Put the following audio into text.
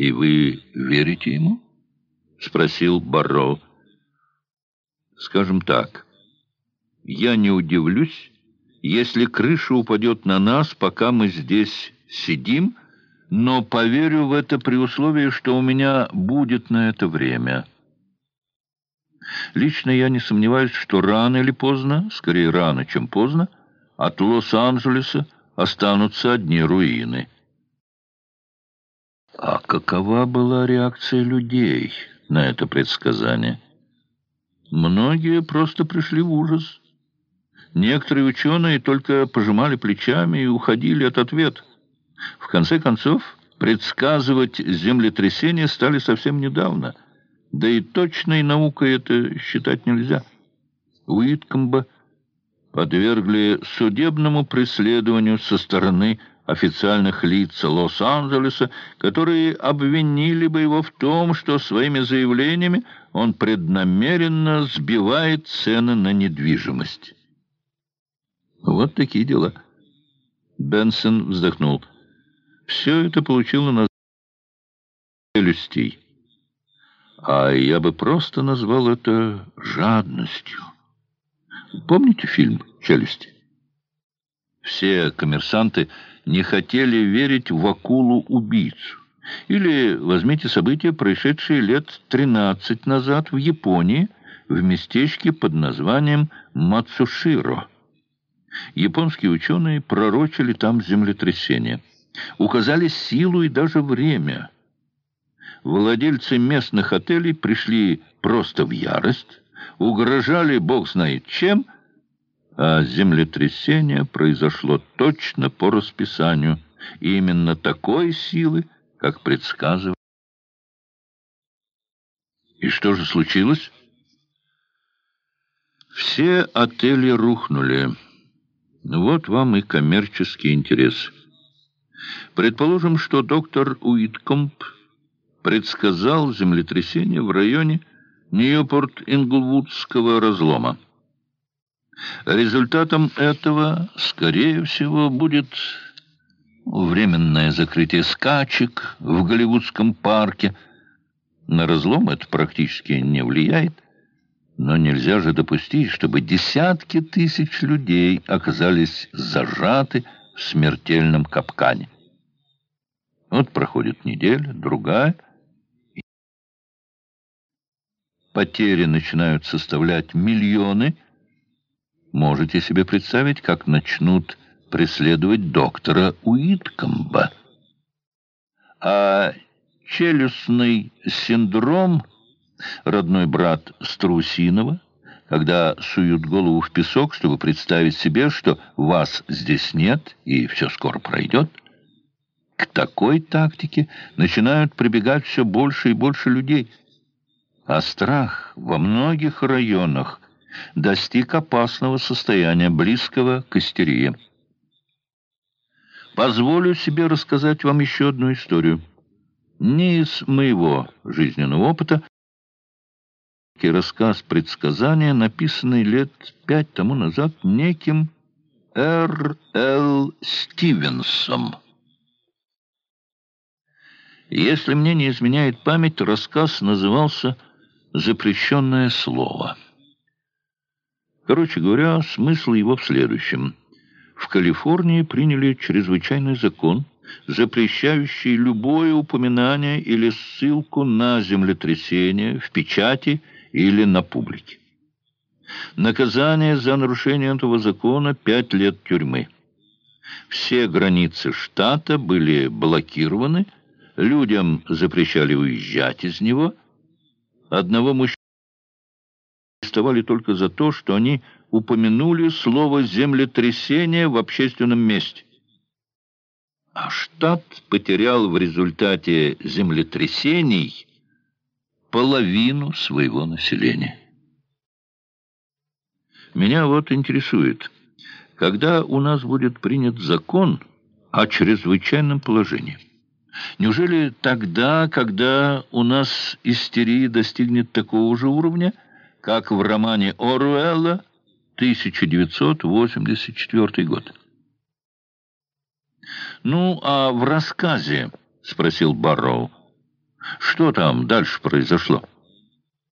«И вы верите ему?» — спросил Барроу. «Скажем так, я не удивлюсь, если крыша упадет на нас, пока мы здесь сидим, но поверю в это при условии, что у меня будет на это время». Лично я не сомневаюсь, что рано или поздно, скорее рано, чем поздно, от Лос-Анджелеса останутся одни руины. А какова была реакция людей на это предсказание? Многие просто пришли в ужас. Некоторые ученые только пожимали плечами и уходили от ответа. В конце концов, предсказывать землетрясение стали совсем недавно – да и точной наукой это считать нельзя. Уиткомба подвергли судебному преследованию со стороны официальных лиц Лос-Анджелеса, которые обвинили бы его в том, что своими заявлениями он преднамеренно сбивает цены на недвижимость. Вот такие дела. Бенсон вздохнул. Все это получило на челюстей а я бы просто назвал это жадностью. Помните фильм «Челюсти»? Все коммерсанты не хотели верить в акулу-убийцу. Или возьмите события, происшедшие лет 13 назад в Японии, в местечке под названием Мацуширо. Японские ученые пророчили там землетрясение. Указали силу и даже время – владельцы местных отелей пришли просто в ярость, угрожали бог знает чем, а землетрясение произошло точно по расписанию, и именно такой силы, как предсказывали. И что же случилось? Все отели рухнули. Вот вам и коммерческий интерес. Предположим, что доктор Уиткомп предсказал землетрясение в районе Ньюпорт-Инглвудского разлома. Результатом этого, скорее всего, будет временное закрытие скачек в Голливудском парке. На разлом это практически не влияет, но нельзя же допустить, чтобы десятки тысяч людей оказались зажаты в смертельном капкане. Вот проходит неделя, другая — потери начинают составлять миллионы, можете себе представить, как начнут преследовать доктора Уиткомба. А челюстный синдром, родной брат Струсинова, когда суют голову в песок, чтобы представить себе, что вас здесь нет и все скоро пройдет, к такой тактике начинают прибегать все больше и больше людей – а страх во многих районах достиг опасного состояния, близкого к истерии. Позволю себе рассказать вам еще одну историю. Не из моего жизненного опыта, рассказ предсказания, написанный лет пять тому назад неким Р. Л. Стивенсом. Если мне не изменяет память, рассказ назывался запрещенное слово. Короче говоря, смысл его в следующем. В Калифорнии приняли чрезвычайный закон, запрещающий любое упоминание или ссылку на землетрясение в печати или на публике. Наказание за нарушение этого закона – пять лет тюрьмы. Все границы штата были блокированы, людям запрещали уезжать из него – Одного мужчину арестовали только за то, что они упомянули слово «землетрясение» в общественном месте. А штат потерял в результате землетрясений половину своего населения. Меня вот интересует, когда у нас будет принят закон о чрезвычайном положении? Неужели тогда, когда у нас истерия достигнет такого же уровня, как в романе Оруэлла 1984 год? «Ну, а в рассказе, — спросил Барроу, Что там дальше произошло?»